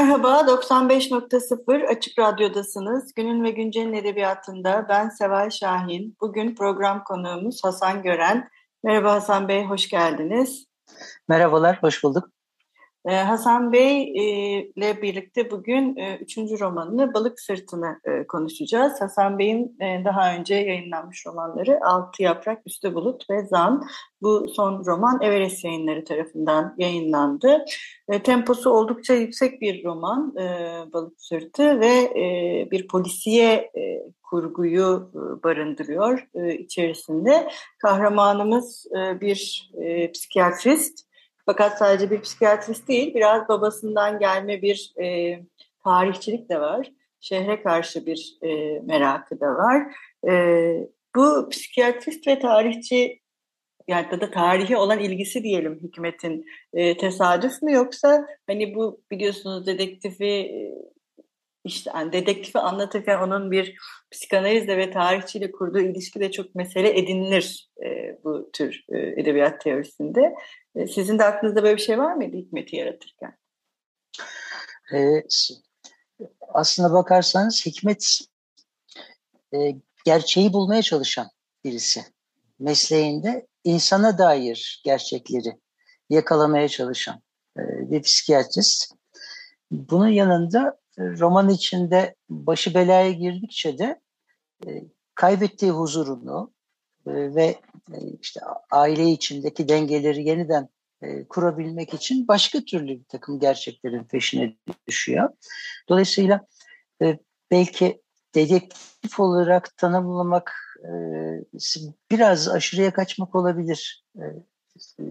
Merhaba, 95.0 Açık Radyo'dasınız. Günün ve Güncel'in edebiyatında ben Seval Şahin. Bugün program konuğumuz Hasan Gören. Merhaba Hasan Bey, hoş geldiniz. Merhabalar, hoş bulduk. Ee, Hasan Bey e, ile birlikte bugün e, üçüncü romanını Balık Sırtı'nı e, konuşacağız. Hasan Bey'in daha önce yayınlanmış romanları Altı Yaprak, Üste Bulut ve Zan. Bu son roman Everest yayınları tarafından yayınlandı. Temposu oldukça yüksek bir roman Balık Sırtı ve bir polisiye kurguyu barındırıyor içerisinde. Kahramanımız bir psikiyatrist fakat sadece bir psikiyatrist değil, biraz babasından gelme bir e, tarihçilik de var. Şehre karşı bir e, merakı da var. E, bu psikiyatrist ve tarihçi yani da tarihi olan ilgisi diyelim Hikmet'in e, tesadüf mü yoksa hani bu biliyorsunuz dedektifi e, işte yani dedektifi anlatırken onun bir psikanalizle ve tarihçiyle kurduğu ilişki de çok mesele edinilir e, bu tür e, edebiyat teorisinde. E, sizin de aklınızda böyle bir şey var mıydı Hikmet'i yaratırken? E, aslına bakarsanız Hikmet e, gerçeği bulmaya çalışan birisi. Mesleğinde insana dair gerçekleri yakalamaya çalışan e, bir psikiyatrist. Bunun yanında roman içinde başı belaya girdikçe de e, kaybettiği huzurunu e, ve e, işte aile içindeki dengeleri yeniden kurabilmek için başka türlü bir takım gerçeklerin peşine düşüyor. Dolayısıyla belki dedektif olarak tanımlamak biraz aşırıya kaçmak olabilir.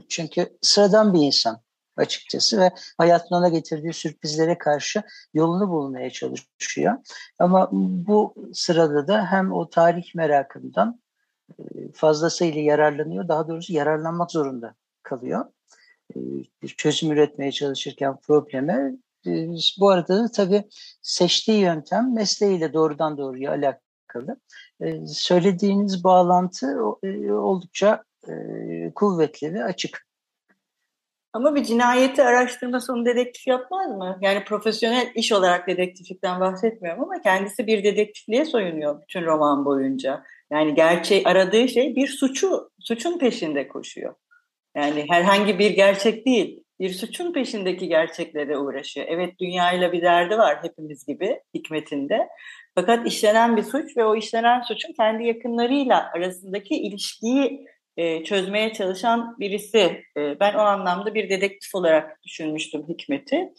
Çünkü sıradan bir insan açıkçası ve hayatın ona getirdiği sürprizlere karşı yolunu bulmaya çalışıyor. Ama bu sırada da hem o tarih merakından e, fazlasıyla yararlanıyor, daha doğrusu yararlanmak zorunda kalıyor. E, bir çözüm üretmeye çalışırken probleme. E, bu arada da tabii seçtiği yöntem mesleğiyle doğrudan doğruya alakalı. Söylediğiniz bağlantı oldukça kuvvetli ve açık. Ama bir cinayeti araştırma sonu dedektif yapmaz mı? Yani profesyonel iş olarak dedektiflikten bahsetmiyorum ama kendisi bir dedektifliğe soyunuyor bütün roman boyunca. Yani gerçeği aradığı şey bir suçu, suçun peşinde koşuyor. Yani herhangi bir gerçek değil, bir suçun peşindeki gerçeklere uğraşıyor. Evet dünyayla bir derdi var hepimiz gibi hikmetinde. Fakat işlenen bir suç ve o işlenen suçun kendi yakınlarıyla arasındaki ilişkiyi e, çözmeye çalışan birisi. E, ben o anlamda bir dedektif olarak düşünmüştüm Hikmet'i.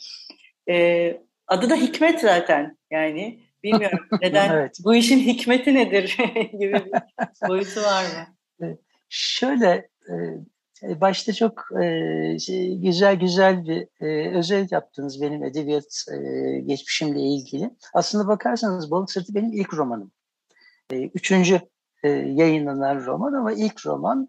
E, adı da Hikmet zaten yani. Bilmiyorum neden evet. bu işin hikmeti nedir gibi bir boyutu var mı? Şöyle başta çok şey, güzel güzel bir özel yaptınız benim edebiyat geçmişimle ilgili. Aslında bakarsanız Balık Sırtı benim ilk romanım. Üçüncü e, yayınlanan roman ama ilk roman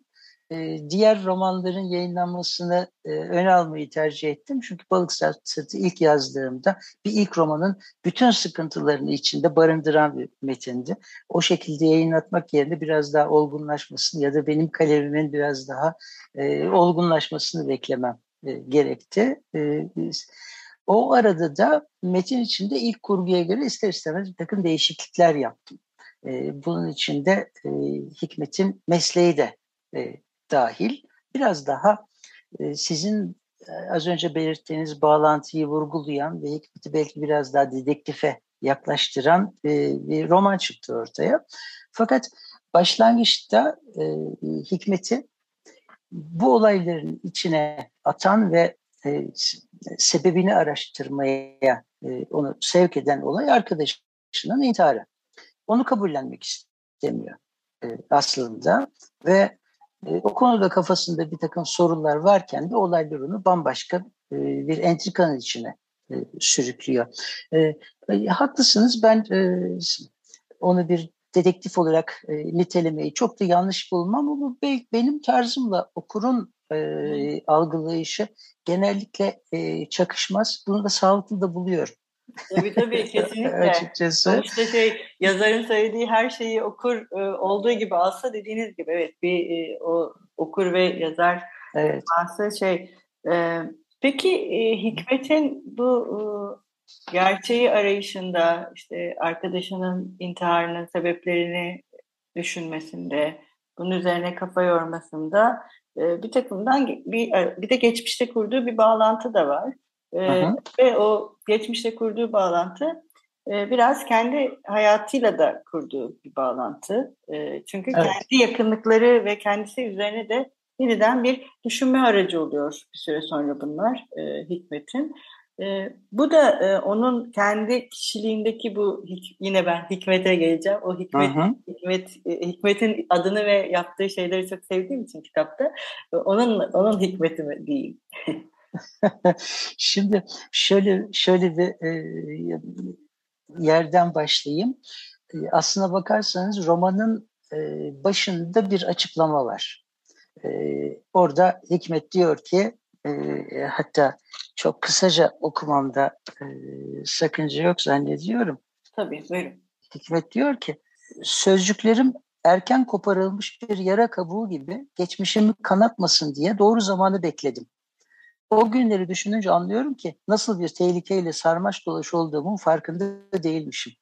e, diğer romanların yayınlanmasını e, öne almayı tercih ettim. Çünkü Balık Sırtı ilk yazdığımda bir ilk romanın bütün sıkıntılarını içinde barındıran bir metindi. O şekilde yayınlatmak yerine biraz daha olgunlaşmasını ya da benim kalemimin biraz daha e, olgunlaşmasını beklemem e, gerekti. E, o arada da metin içinde ilk kurguya göre ister istemez bir takım değişiklikler yaptım. E, bunun içinde e, Hikmet'in mesleği de e, dahil. Biraz daha e, sizin e, az önce belirttiğiniz bağlantıyı vurgulayan ve Hikmet'i belki biraz daha dedektife yaklaştıran e, bir roman çıktı ortaya. Fakat başlangıçta e, Hikmet'i bu olayların içine atan ve e, sebebini araştırmaya e, onu sevk eden olay arkadaşının intiharı onu kabullenmek istemiyor. e, aslında ve e, o konuda kafasında bir takım sorular varken de olaylar onu bambaşka e, bir entrikanın içine e, sürüklüyor. E, e, haklısınız ben e, onu bir dedektif olarak e, nitelemeyi çok da yanlış bulmam ama benim tarzımla okurun e, algılayışı genellikle e, çakışmaz. Bunu da sağlıklı da buluyorum. Tabii tabii kesinlikle. Açıkçası. İşte şey yazarın söylediği her şeyi okur e, olduğu gibi alsa dediğiniz gibi evet bir e, o okur ve yazar evet. şey e, peki e, Hikmet'in bu e, gerçeği arayışında işte arkadaşının intiharının sebeplerini düşünmesinde bunun üzerine kafa yormasında e, bir takımdan bir, bir de geçmişte kurduğu bir bağlantı da var. E, ve o geçmişte kurduğu bağlantı e, biraz kendi hayatıyla da kurduğu bir bağlantı. E, çünkü evet. kendi yakınlıkları ve kendisi üzerine de yeniden bir düşünme aracı oluyor bir süre sonra bunlar e, Hikmet'in. E, bu da e, onun kendi kişiliğindeki bu yine ben Hikmet'e geleceğim. O Hikmet, Hikmet e, Hikmet'in adını ve yaptığı şeyleri çok sevdiğim için kitapta e, onun onun hikmeti diyeyim. Şimdi şöyle şöyle bir e, yerden başlayayım. E, aslına bakarsanız romanın e, başında bir açıklama var. E, orada Hikmet diyor ki e, hatta çok kısaca okumamda e, sakınca yok zannediyorum. Tabii buyurun. Hikmet diyor ki sözcüklerim erken koparılmış bir yara kabuğu gibi geçmişimi kanatmasın diye doğru zamanı bekledim. O günleri düşününce anlıyorum ki nasıl bir tehlikeyle sarmaş dolaş olduğumun farkında değilmişim.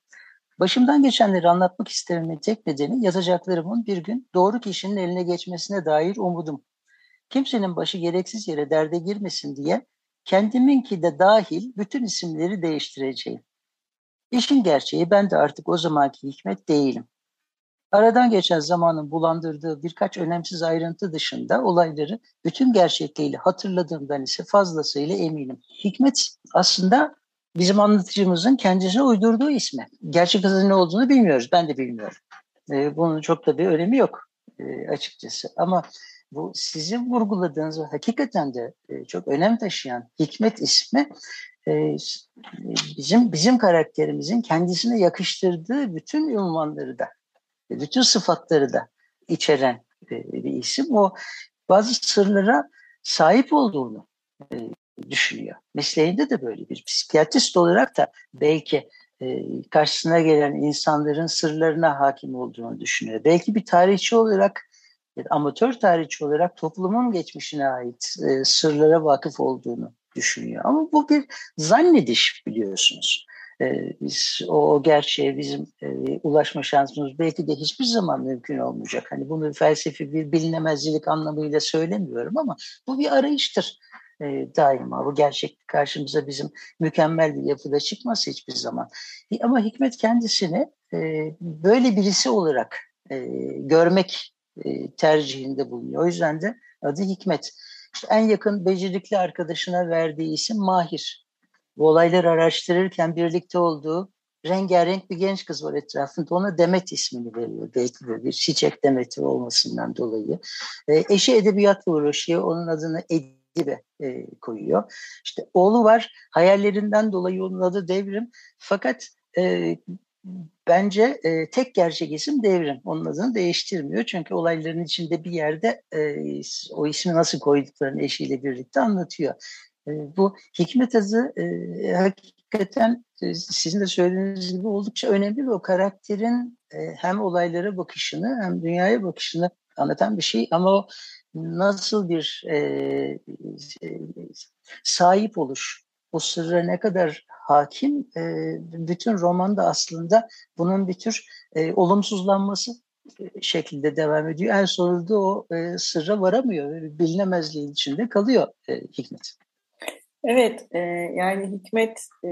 Başımdan geçenleri anlatmak istememin tek nedeni yazacaklarımın bir gün doğru kişinin eline geçmesine dair umudum. Kimsenin başı gereksiz yere derde girmesin diye kendiminki de dahil bütün isimleri değiştireceğim. İşin gerçeği ben de artık o zamanki hikmet değilim. Aradan geçen zamanın bulandırdığı birkaç önemsiz ayrıntı dışında olayları bütün gerçekliğiyle hatırladığımdan ise fazlasıyla eminim. Hikmet aslında bizim anlatıcımızın kendisine uydurduğu ismi. Gerçek adı ne olduğunu bilmiyoruz. Ben de bilmiyorum. Ee, bunun çok da bir önemi yok e, açıkçası. Ama bu sizin vurguladığınız hakikaten de e, çok önem taşıyan Hikmet ismi e, bizim bizim karakterimizin kendisine yakıştırdığı bütün ünvanları da bütün sıfatları da içeren e, bir isim. O bazı sırlara sahip olduğunu e, düşünüyor. Mesleğinde de böyle bir psikiyatrist olarak da belki e, karşısına gelen insanların sırlarına hakim olduğunu düşünüyor. Belki bir tarihçi olarak amatör tarihçi olarak toplumun geçmişine ait sırlara vakıf olduğunu düşünüyor. Ama bu bir zannediş biliyorsunuz. Ee, biz o gerçeğe bizim e, ulaşma şansımız belki de hiçbir zaman mümkün olmayacak. Hani bunu felsefi bir bilinemezlik anlamıyla söylemiyorum ama bu bir arayıştır e, daima. Bu gerçek karşımıza bizim mükemmel bir yapıda çıkması hiçbir zaman. Ama Hikmet kendisini e, böyle birisi olarak görmek tercihinde bulunuyor. O yüzden de adı Hikmet. İşte en yakın becerikli arkadaşına verdiği isim Mahir bu olayları araştırırken birlikte olduğu rengarenk bir genç kız var etrafında. Ona Demet ismini veriyor. Belki böyle bir çiçek demeti olmasından dolayı. E, eşi edebiyatla uğraşıyor. Onun adını Edibe e, koyuyor. İşte oğlu var. Hayallerinden dolayı onun adı Devrim. Fakat e, bence e, tek gerçek isim Devrim. Onun adını değiştirmiyor. Çünkü olayların içinde bir yerde e, o ismi nasıl koyduklarını eşiyle birlikte anlatıyor. Ee, bu hikmet azı e, hakikaten e, sizin de söylediğiniz gibi oldukça önemli ve o karakterin e, hem olaylara bakışını hem dünyaya bakışını anlatan bir şey ama o nasıl bir e, e, sahip oluş, o sırra ne kadar hakim, e, bütün romanda aslında bunun bir tür e, olumsuzlanması şekilde devam ediyor. En sonunda o e, sırra varamıyor. Bilinemezliğin içinde kalıyor e, Hikmet. Evet, e, yani Hikmet e,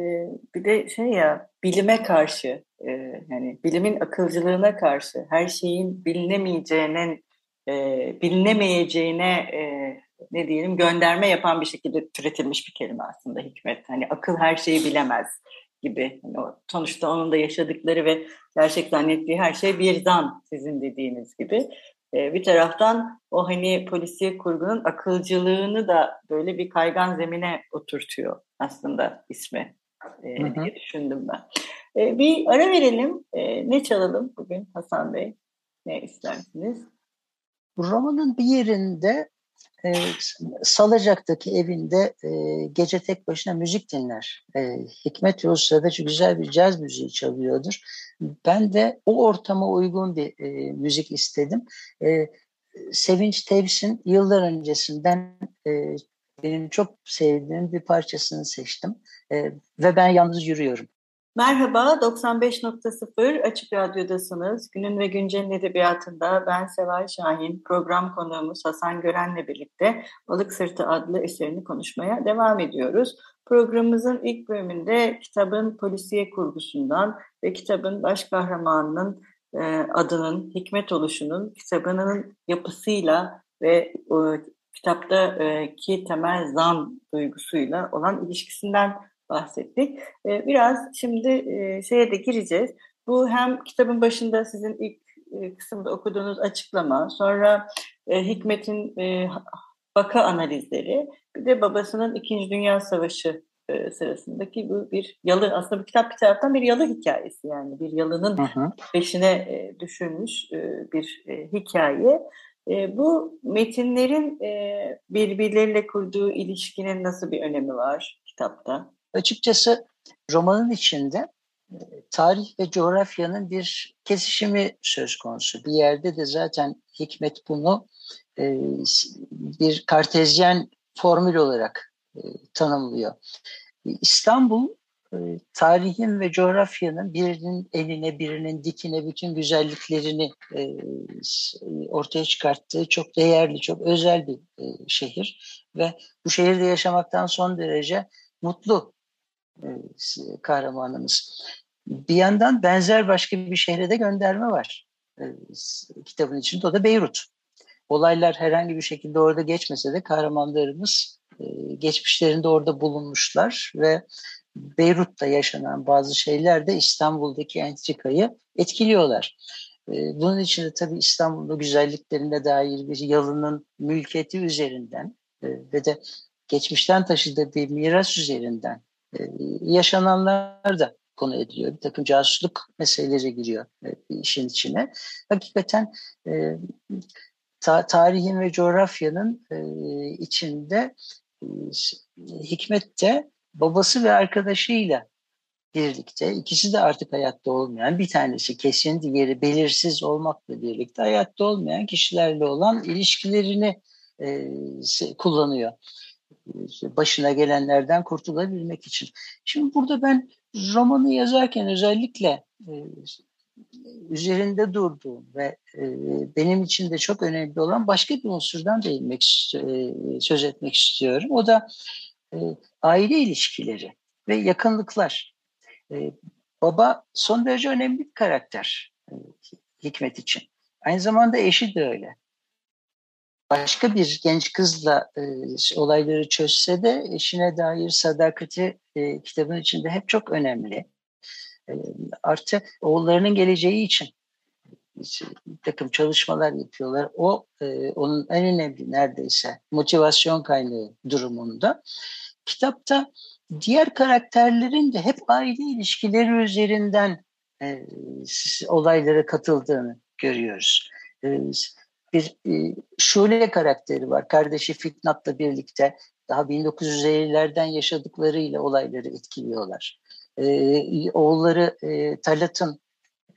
bir de şey ya bilime karşı e, yani bilimin akılcılığına karşı her şeyin bilinemeyeceğine e, bilinemeyeceğine e, ne diyelim gönderme yapan bir şekilde türetilmiş bir kelime aslında Hikmet. Hani akıl her şeyi bilemez gibi. Yani o, sonuçta onun da yaşadıkları ve gerçek zannettiği her şey bir zan sizin dediğiniz gibi. E, bir taraftan o hani polisiye kurgunun akılcılığını da böyle bir kaygan zemine oturtuyor aslında ismi e, hı hı. diye düşündüm ben. E, bir ara verelim. E, ne çalalım bugün Hasan Bey? Ne istersiniz? Romanın bir yerinde e, Salacak'taki evinde e, gece tek başına müzik dinler. E, Hikmet Yavuz Sıradaşı güzel bir caz müziği çalıyordur. Ben de o ortama uygun bir e, müzik istedim. E, Sevinç Tevsin yıllar öncesinden e, benim çok sevdiğim bir parçasını seçtim. E, ve ben yalnız yürüyorum. Merhaba, 95.0 Açık Radyo'dasınız. Günün ve Güncel'in edebiyatında ben Seval Şahin, program konuğumuz Hasan Gören'le birlikte Balık Sırtı adlı eserini konuşmaya devam ediyoruz. Programımızın ilk bölümünde kitabın polisiye kurgusundan ve kitabın baş kahramanının e, adının Hikmet oluşunun kitabının yapısıyla ve o, kitaptaki temel zan duygusuyla olan ilişkisinden bahsettik. Ee, biraz şimdi e, şeye de gireceğiz. Bu hem kitabın başında sizin ilk e, kısımda okuduğunuz açıklama, sonra e, Hikmet'in vaka analizleri, bir de babasının İkinci Dünya Savaşı sırasındaki bu bir yalı, aslında bu kitap bir taraftan bir yalı hikayesi yani bir yalının hı hı. peşine düşürmüş bir hikaye. Bu metinlerin birbirleriyle kurduğu ilişkinin nasıl bir önemi var kitapta? Açıkçası romanın içinde e, tarih ve coğrafyanın bir kesişimi söz konusu. Bir yerde de zaten Hikmet bunu e, bir kartezyen formül olarak e, tanımlıyor. İstanbul tarihin ve coğrafyanın birinin eline birinin dikine bütün güzelliklerini ortaya çıkarttığı çok değerli, çok özel bir şehir ve bu şehirde yaşamaktan son derece mutlu e, kahramanımız. Bir yandan benzer başka bir şehre de gönderme var e, kitabın içinde. O da Beyrut. Olaylar herhangi bir şekilde orada geçmese de kahramanlarımız e, geçmişlerinde orada bulunmuşlar ve Beyrut'ta yaşanan bazı şeyler de İstanbul'daki entrikayı etkiliyorlar. Bunun için de tabii İstanbul'da güzelliklerine dair bir yalının mülkiyeti üzerinden ve de geçmişten taşıdığı bir miras üzerinden e, yaşananlar da konu ediliyor. Bir takım casusluk meseleleri giriyor e, işin içine. Hakikaten e, ta, tarihin ve coğrafyanın e, içinde e, Hikmet de babası ve arkadaşıyla birlikte ikisi de artık hayatta olmayan bir tanesi kesin diğeri belirsiz olmakla birlikte hayatta olmayan kişilerle olan ilişkilerini e, kullanıyor başına gelenlerden kurtulabilmek için. Şimdi burada ben romanı yazarken özellikle e, üzerinde durduğum ve e, benim için de çok önemli olan başka bir unsurdan değinmek e, söz etmek istiyorum. O da e, aile ilişkileri ve yakınlıklar. E, baba son derece önemli bir karakter Hikmet için. Aynı zamanda eşi de öyle başka bir genç kızla olayları çözse de eşine dair sadakati kitabın içinde hep çok önemli. E, artı oğullarının geleceği için bir takım çalışmalar yapıyorlar. O e, onun en önemli neredeyse motivasyon kaynağı durumunda. Kitapta diğer karakterlerin de hep aile ilişkileri üzerinden e, olaylara katıldığını görüyoruz. E, bir e, Şule karakteri var. Kardeşi Fitnat'la birlikte daha 1950'lerden yaşadıklarıyla olayları etkiliyorlar. E, oğulları e, Talat'ın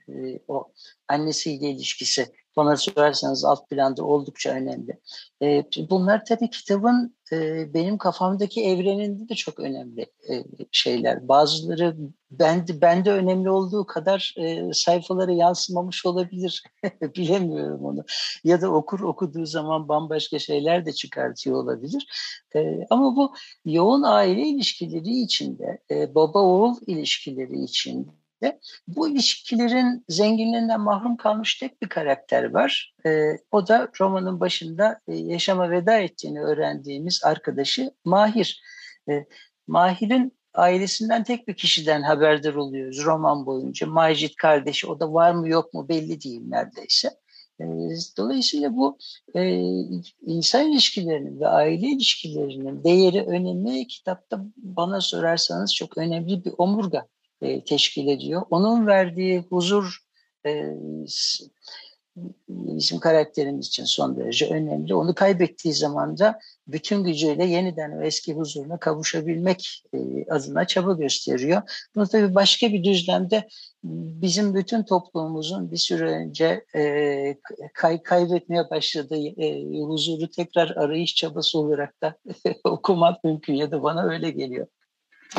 e, o annesiyle ilişkisi bana sorarsanız alt planda oldukça önemli. E, bunlar tabii kitabın e, benim kafamdaki evreninde de çok önemli e, şeyler. Bazıları bende, bende önemli olduğu kadar e, sayfalara yansımamış olabilir. Bilemiyorum onu. Ya da okur okuduğu zaman bambaşka şeyler de çıkartıyor olabilir. E, ama bu yoğun aile ilişkileri içinde, e, baba-oğul ilişkileri içinde de bu ilişkilerin zenginliğinden mahrum kalmış tek bir karakter var. E, o da romanın başında e, yaşama veda ettiğini öğrendiğimiz arkadaşı Mahir. E, Mahir'in ailesinden tek bir kişiden haberdar oluyoruz roman boyunca. Macit kardeşi o da var mı yok mu belli değil neredeyse. E, dolayısıyla bu e, insan ilişkilerinin ve aile ilişkilerinin değeri, önemi kitapta bana sorarsanız çok önemli bir omurga e, teşkil ediyor. Onun verdiği huzur e, bizim karakterimiz için son derece önemli. Onu kaybettiği zaman da bütün gücüyle yeniden o eski huzuruna kavuşabilmek e, adına çaba gösteriyor. Bunu tabii başka bir düzlemde bizim bütün toplumumuzun bir süre önce e, kay, kaybetmeye başladığı e, huzuru tekrar arayış çabası olarak da okumak mümkün ya da bana öyle geliyor.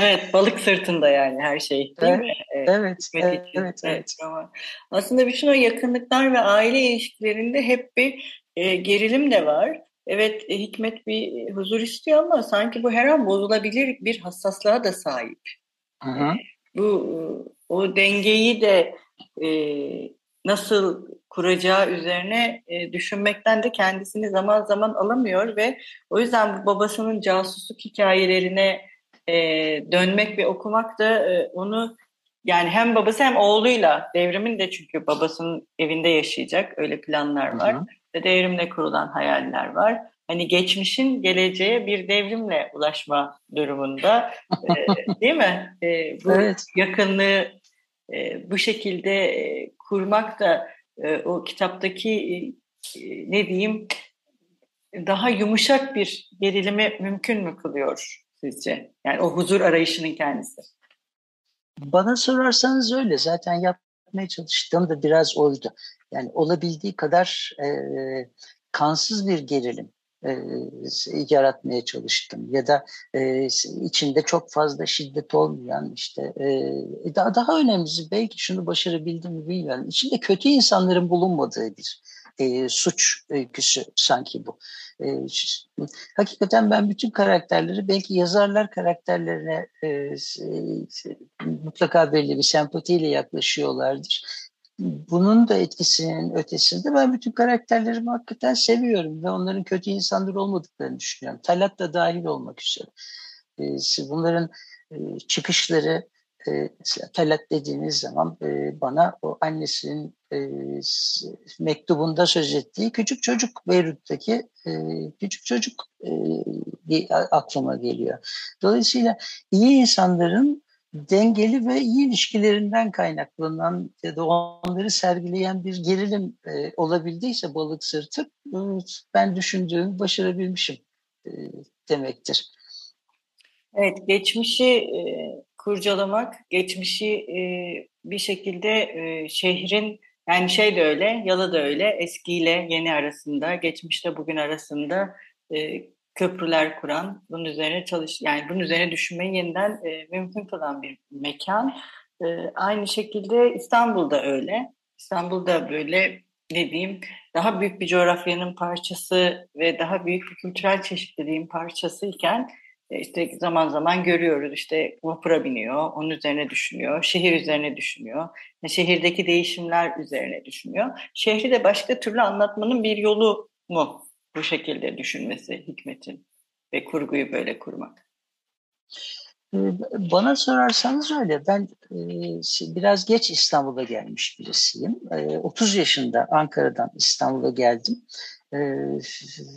Evet, balık sırtında yani her şey değil mi? Evet, evet, evet, evet, evet. Aslında bütün o yakınlıklar ve aile ilişkilerinde hep bir e, gerilim de var. Evet, e, Hikmet bir huzur istiyor ama sanki bu her an bozulabilir bir hassaslığa da sahip. Hı hı. Bu o dengeyi de e, nasıl kuracağı üzerine e, düşünmekten de kendisini zaman zaman alamıyor ve o yüzden bu babasının casusluk hikayelerine e, dönmek ve okumak da e, onu yani hem babası hem oğluyla devrimin de çünkü babasının evinde yaşayacak öyle planlar var. Hı hı. Ve devrimle kurulan hayaller var. Hani geçmişin geleceğe bir devrimle ulaşma durumunda e, değil mi? E, bu evet. yakınlığı e, bu şekilde e, kurmak da e, o kitaptaki e, ne diyeyim daha yumuşak bir gerilimi mümkün mü kılıyor sizce? Yani o huzur arayışının kendisi. Bana sorarsanız öyle. Zaten yapmaya çalıştığım da biraz oydu. Yani olabildiği kadar e, kansız bir gerilim e, yaratmaya çalıştım ya da e, içinde çok fazla şiddet olmayan işte e, daha daha önemlisi belki şunu başarabildim mi bilmiyorum içinde kötü insanların bulunmadığı bir e, suç öyküsü sanki bu. E, hakikaten ben bütün karakterleri belki yazarlar karakterlerine e, e, mutlaka belli bir sempatiyle yaklaşıyorlardır. Bunun da etkisinin ötesinde ben bütün karakterlerimi hakikaten seviyorum ve onların kötü insanlar olmadıklarını düşünüyorum. Talat da dahil olmak üzere. E, bunların çıkışları, e, Talat dediğiniz zaman e, bana o annesinin e, mektubunda söz ettiği küçük çocuk Beyrut'taki e, küçük çocuk e, aklıma geliyor. Dolayısıyla iyi insanların dengeli ve iyi ilişkilerinden kaynaklanan ya da onları sergileyen bir gerilim e, olabildiyse balık sırtı ben düşündüğümü başarabilmişim e, demektir. Evet, geçmişi e, kurcalamak, geçmişi e, bir şekilde e, şehrin yani şey de öyle, yalı da öyle, eskiyle yeni arasında, geçmişte bugün arasında e, köprüler kuran, bunun üzerine çalış, yani bunun üzerine düşünmeyi yeniden e, mümkün kılan bir mekan. E, aynı şekilde İstanbul'da öyle. İstanbul'da böyle ne diyeyim, daha büyük bir coğrafyanın parçası ve daha büyük bir kültürel çeşitliliğin parçası iken işte zaman zaman görüyoruz işte vapura biniyor, onun üzerine düşünüyor, şehir üzerine düşünüyor, şehirdeki değişimler üzerine düşünüyor. Şehri de başka türlü anlatmanın bir yolu mu bu şekilde düşünmesi Hikmet'in ve kurguyu böyle kurmak? Ee, bana sorarsanız öyle. Ben e, biraz geç İstanbul'a gelmiş birisiyim. 30 yaşında Ankara'dan İstanbul'a geldim. E,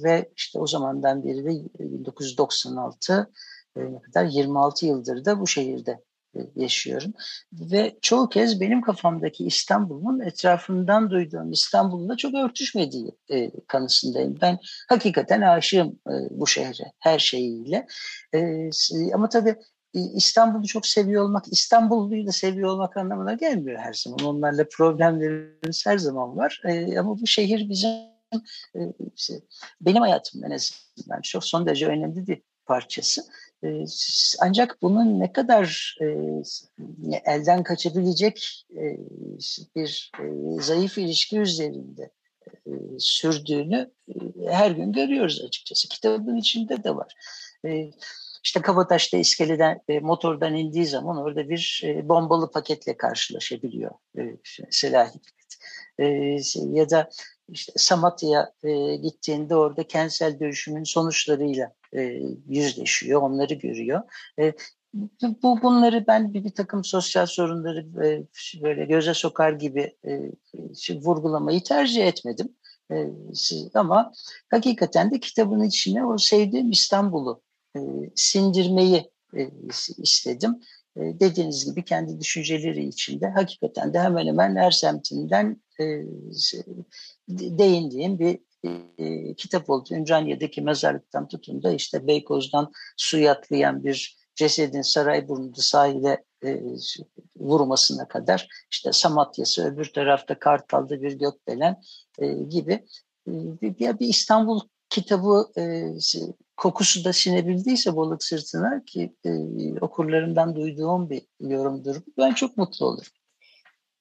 ve işte o zamandan beri de 1996 e, ne kadar 26 yıldır da bu şehirde e, yaşıyorum. Ve çoğu kez benim kafamdaki İstanbul'un etrafından duyduğum İstanbul'la çok örtüşmediği e, kanısındayım. Ben hakikaten aşığım e, bu şehre her şeyiyle. E, ama tabii İstanbul'u çok seviyor olmak, İstanbulluyu da seviyor olmak anlamına gelmiyor her zaman. Onlarla problemlerimiz her zaman var. E, ama bu şehir bizim e, işte benim hayatım en azından çok son derece önemli bir parçası. Ancak bunun ne kadar elden kaçabilecek bir zayıf ilişki üzerinde sürdüğünü her gün görüyoruz açıkçası. Kitabın içinde de var. İşte Kabataş'ta iskeleden, motordan indiği zaman orada bir bombalı paketle karşılaşabiliyor. E, ya da işte Samatya'ya e, gittiğinde orada kentsel dönüşümün sonuçlarıyla e, yüzleşiyor, onları görüyor. E, bu bunları ben bir, bir takım sosyal sorunları e, böyle göze sokar gibi e, vurgulamayı tercih etmedim. E, ama hakikaten de kitabın içine o sevdiğim İstanbul'u e, sindirmeyi e, istedim. E, dediğiniz gibi kendi düşünceleri içinde hakikaten de hemen hemen her semtinden e, değindiğim bir e, kitap oldu. Ümraniye'deki mezarlıktan tutun da işte Beykoz'dan su yatlayan bir cesedin Sarayburnu'da sahile e, vurmasına kadar işte Samatya'sı öbür tarafta Kartal'da bir gökdelen e, gibi bir, İstanbul kitabı e, kokusu da sinebildiyse balık sırtına ki e, okurlarımdan duyduğum bir yorumdur. Ben çok mutlu olurum.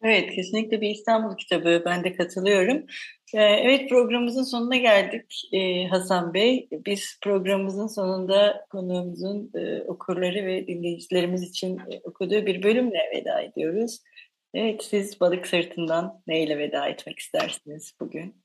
Evet, kesinlikle bir İstanbul kitabı. Ben de katılıyorum. Ee, evet, programımızın sonuna geldik ee, Hasan Bey. Biz programımızın sonunda konuğumuzun e, okurları ve dinleyicilerimiz için e, okuduğu bir bölümle veda ediyoruz. Evet, siz Balık Sırtından neyle veda etmek istersiniz bugün?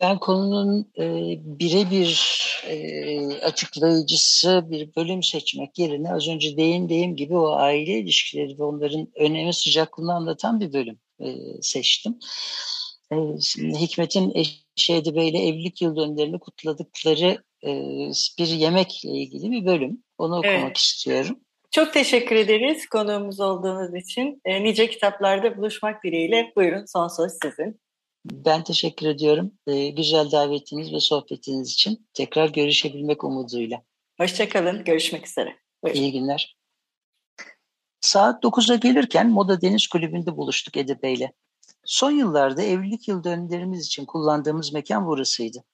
Ben konunun e, birebir e, açıklayıcısı bir bölüm seçmek yerine az önce değindiğim gibi o aile ilişkileri ve onların önemi sıcaklığını anlatan bir bölüm e, seçtim. E, Hikmet'in eşi Edibe ile evlilik yıl dönümlerini kutladıkları e, bir yemekle ilgili bir bölüm. Onu okumak evet. istiyorum. Çok teşekkür ederiz konuğumuz olduğunuz için. E, nice kitaplarda buluşmak dileğiyle. Buyurun son söz sizin. Ben teşekkür ediyorum. Ee, güzel davetiniz ve sohbetiniz için. Tekrar görüşebilmek umuduyla. Hoşçakalın. Görüşmek üzere. Buyurun. İyi günler. Saat 9'a gelirken Moda Deniz Kulübü'nde buluştuk Ede Bey'le. Son yıllarda evlilik yıl dönümlerimiz için kullandığımız mekan burasıydı.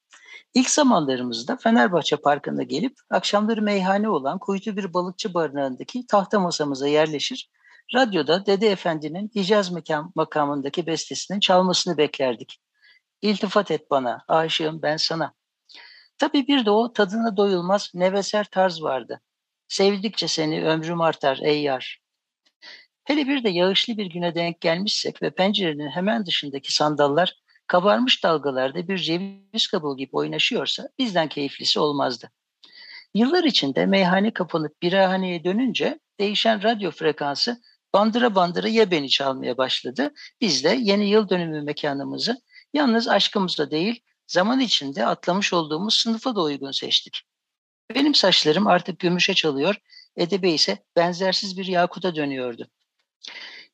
İlk zamanlarımızda Fenerbahçe Parkı'nda gelip akşamları meyhane olan kuytu bir balıkçı barınağındaki tahta masamıza yerleşir Radyoda Dede Efendi'nin Hicaz mekan, makamındaki bestesinin çalmasını beklerdik. İltifat et bana, aşığım ben sana. Tabii bir de o tadına doyulmaz neveser tarz vardı. Sevdikçe seni ömrüm artar ey yar. Hele bir de yağışlı bir güne denk gelmişsek ve pencerenin hemen dışındaki sandallar kabarmış dalgalarda bir ceviz kabuğu gibi oynaşıyorsa bizden keyiflisi olmazdı. Yıllar içinde meyhane kapanıp birahaneye dönünce değişen radyo frekansı bandıra bandıra ye beni çalmaya başladı. Biz de yeni yıl dönümü mekanımızı yalnız aşkımızla değil zaman içinde atlamış olduğumuz sınıfa da uygun seçtik. Benim saçlarım artık gümüşe çalıyor, Edebe ise benzersiz bir yakuta dönüyordu.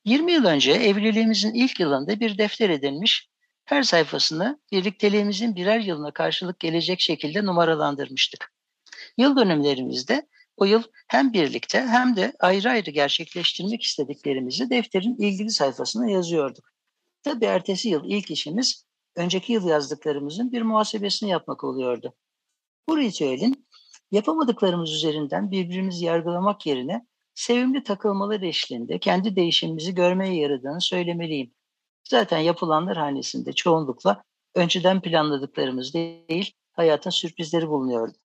20 yıl önce evliliğimizin ilk yılında bir defter edinmiş, her sayfasını birlikteliğimizin birer yılına karşılık gelecek şekilde numaralandırmıştık. Yıl dönümlerimizde o yıl hem birlikte hem de ayrı ayrı gerçekleştirmek istediklerimizi defterin ilgili sayfasına yazıyorduk. Tabii ertesi yıl ilk işimiz önceki yıl yazdıklarımızın bir muhasebesini yapmak oluyordu. Bu ritüelin yapamadıklarımız üzerinden birbirimizi yargılamak yerine sevimli takılmalar eşliğinde kendi değişimimizi görmeye yaradığını söylemeliyim. Zaten yapılanlar hanesinde çoğunlukla önceden planladıklarımız değil, hayatın sürprizleri bulunuyordu.